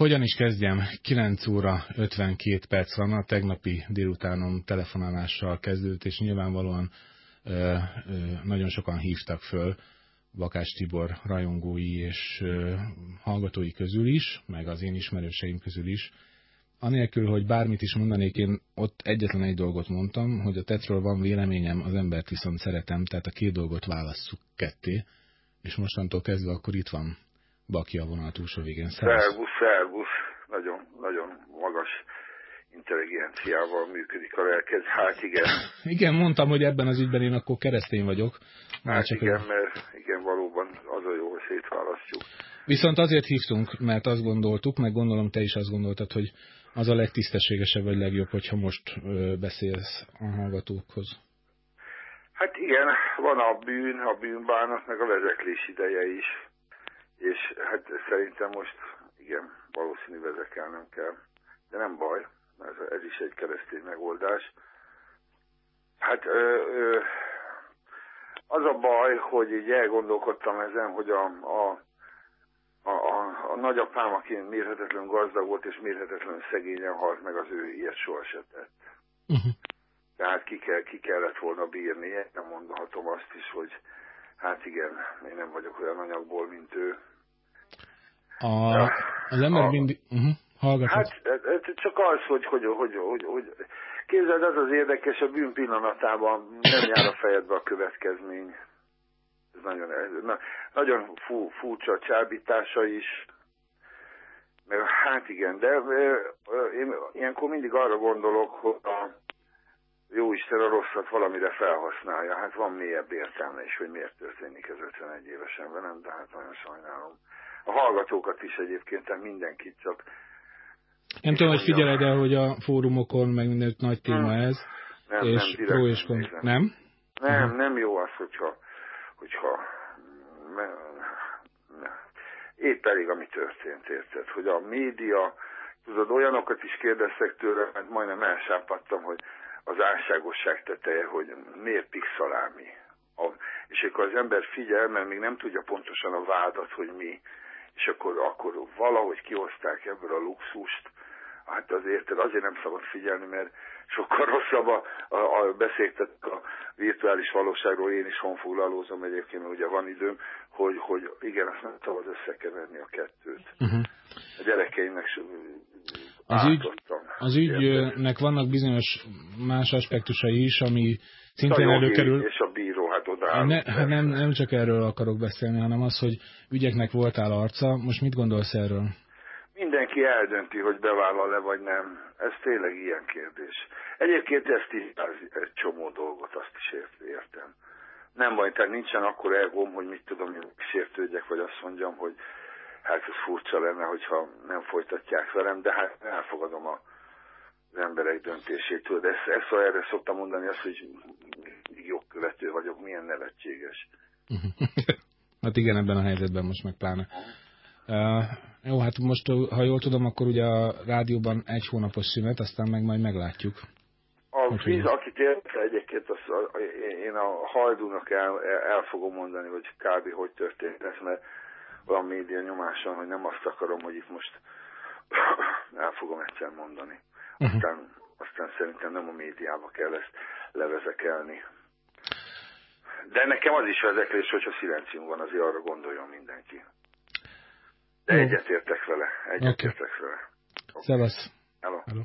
Hogyan is kezdjem? 9 óra 52 perc van, a tegnapi délutánom telefonálással kezdődött, és nyilvánvalóan ö, ö, nagyon sokan hívtak föl, Bakás Tibor rajongói és ö, hallgatói közül is, meg az én ismerőseim közül is. Anélkül, hogy bármit is mondanék, én ott egyetlen egy dolgot mondtam, hogy a tetről van véleményem, az embert viszont szeretem, tehát a két dolgot válasszuk ketté, és mostantól kezdve akkor itt van Baki a vonal túlsó végén. Szervusz, szervusz. Nagyon, nagyon magas intelligenciával működik a lelked. Hát igen. igen, mondtam, hogy ebben az ügyben én akkor keresztény vagyok. hát csak igen, mert igen, valóban az a jó, hogy szétválasztjuk. Viszont azért hívtunk, mert azt gondoltuk, meg gondolom te is azt gondoltad, hogy az a legtisztességesebb vagy legjobb, hogyha most beszélsz a hallgatókhoz. Hát igen, van a bűn, a bűnbánat, meg a vezeklés ideje is és hát szerintem most igen, valószínű vezekelnem kell. De nem baj, ez, ez is egy keresztény megoldás. Hát ö, ö, az a baj, hogy így elgondolkodtam ezen, hogy a, a, a, a, a nagyapám, aki mérhetetlen gazdag volt, és mérhetetlen szegényen halt meg, az ő ilyet soha se tett. Uh-huh. Tehát ki, kell, ki kellett volna bírni, nem mondhatom azt is, hogy hát igen, én nem vagyok olyan anyagból, mint ő, a, az ember a, mindig... Uh-huh. Hát csak az, hogy, hogy, hogy, hogy, hogy képzeld, az az érdekes, a bűn pillanatában nem jár a fejedbe a következmény. Ez nagyon, na, nagyon fú, furcsa a csábítása is. Mert hát igen, de én ilyenkor mindig arra gondolok, hogy a jó Isten a rosszat valamire felhasználja. Hát van mélyebb értelme is, hogy miért történik ez 51 évesen velem, de hát nagyon sajnálom a hallgatókat is egyébként, tehát mindenkit csak. Nem tudom, hogy figyeled el, hogy a fórumokon meg minden nagy téma ez, nem, és nem, pro és kont. Nem? Nem, uh-huh. nem jó az, hogyha, hogyha épp elég, ami történt, érted? Hogy a média, tudod, olyanokat is kérdeztek tőle, mert majdnem elsápadtam, hogy az álságosság teteje, hogy miért pixalámi. A, és akkor az ember figyel, mert még nem tudja pontosan a vádat, hogy mi, és akkor, akkor valahogy kihozták ebből a luxust, hát azért, azért nem szabad figyelni, mert sokkal rosszabb a, a, a beszéltet a virtuális valóságról, én is honfoglalózom egyébként, mert ugye van időm, hogy, hogy igen, azt nem szabad összekeverni a kettőt. Uh-huh. A gyerekeimnek az, ügy, az ügynek vannak bizonyos más aspektusai is, ami szintén előkerül. És a bíró, hát oda ne, hát nem, nem csak erről akarok beszélni, hanem az, hogy ügyeknek voltál arca. Most mit gondolsz erről? Mindenki eldönti, hogy bevállal-e vagy nem. Ez tényleg ilyen kérdés. Egyébként ezt is egy csomó dolgot, azt is értem. Nem baj, tehát nincsen akkor elgóm, hogy mit tudom, hogy sértődjek, vagy azt mondjam, hogy hát ez furcsa lenne, hogyha nem folytatják velem, de hát elfogadom a, az emberek döntésétől. De ezt, ezt erre szoktam mondani azt, hogy jogkövető vagyok, milyen nevetséges. hát igen, ebben a helyzetben most meg pláne. Uh, jó, hát most, ha jól tudom, akkor ugye a rádióban egy hónapos szünet, aztán meg majd meglátjuk. A víz, akit érte egyébként, az, én a hajdúnak el, el fogom mondani, hogy kb. hogy történt ez, mert olyan média nyomáson, hogy nem azt akarom, hogy itt most el fogom egyszer mondani. Uh-huh. Aztán, aztán szerintem nem a médiába kell ezt levezekelni. De nekem az is vezeklés, hogyha szilencium van, azért arra gondoljon mindenki. De egyetértek vele, egyetértek okay. vele. Okay. Szevasz. Hello. Hello.